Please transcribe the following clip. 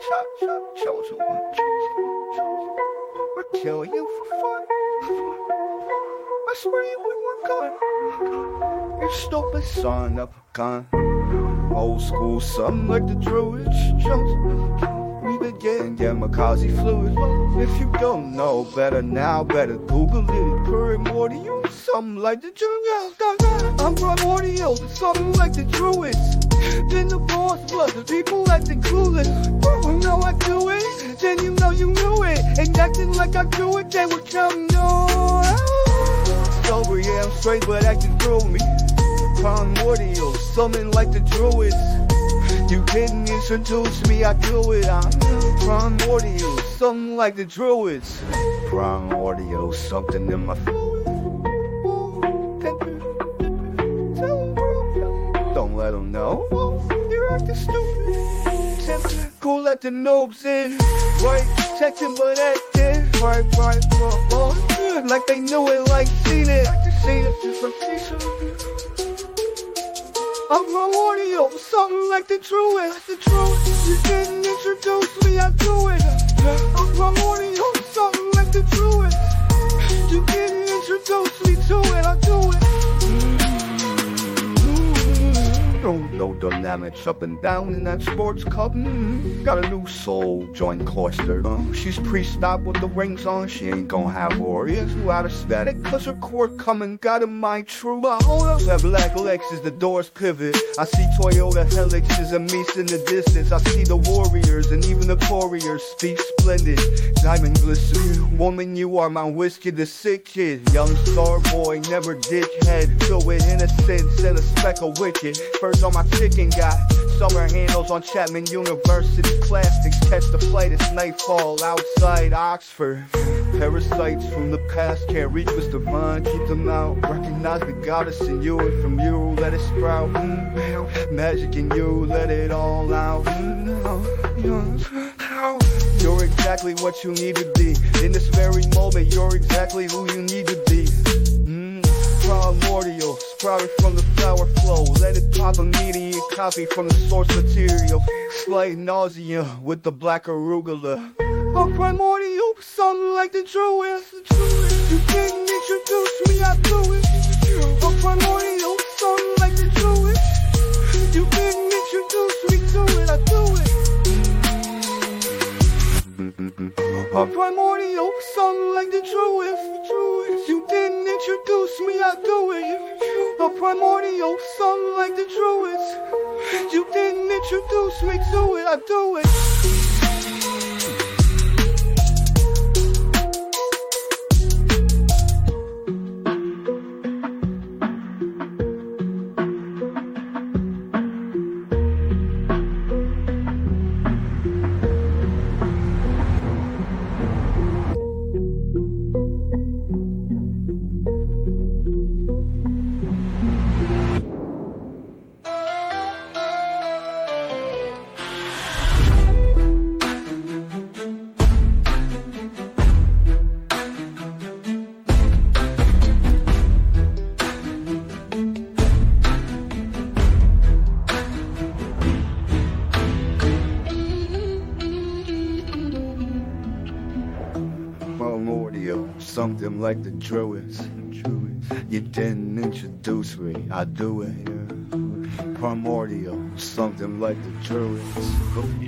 chop, chop, chosen one. I'll kill you for fun. I spray you with one gun. You stupid son of a gun. Old school, something like the druids. Chosen. We begin, yeah, Makazi fluid. If you don't know better now, better Google it. Primordial, something like the jungle. I'm primordial, something like the druids. Then the boss blood, the people acting clueless. Well, know I do it, then you know you knew it. And acting like I do it, they would come no. Sober, yeah, I'm straight, but acting through me. Primordial, something like the druids. You didn't introduce me, I do it. I'm primordial, something like the druids. Primordial, something in my let the noobs in. Right, checking but acting. Right, right, right, right. Like they knew it, like seen it. Seen it just like I'm from audio, something like the truest, the truest. You didn't introduce me, I do it. I'm from audio, something like the truest. You didn't introduce me to it, I do it. No, dynamics up and down in that sports cup. Mm, got a new soul joint cloistered. Uh, she's pre-stop with the rings on. She ain't gonna have warriors who out of static. Cause her court coming got in my true. But hold up. Black Lexus, the doors pivot. I see Toyota Hiluxes and Meese in the distance. I see the warriors and even the couriers speak splendid. Diamond glisten. Woman, you are my whiskey, the sick kid. Young star boy, never dickhead. Filled with innocence and a speck of wicked. First on my chicken got summer handles on Chapman University plastics. Catch the flight, it's nightfall outside Oxford. Parasites from the past can't reach Mr. Vine, keep them out. Recognize the goddess in you, and from you, let it sprout. Mm, magic in you, let it all out. Mm, you're exactly what you need to be. In this very moment, you're exactly who you need to be. Sprouted from the flower flow. Let it pop immediate copy from the source material. Slight nausea with the black arugula. A primordial, something like the druids. You didn't introduce me, I do it. A primordial, something like the druids. You didn't introduce me to it, I do it. A primordial, something like the druids. You didn't introduce me, I do it. A primordial, something like the druids. You didn't introduce me to it, I do it. Something like the druids. You didn't introduce me, I do it. Primordial, something like the druids.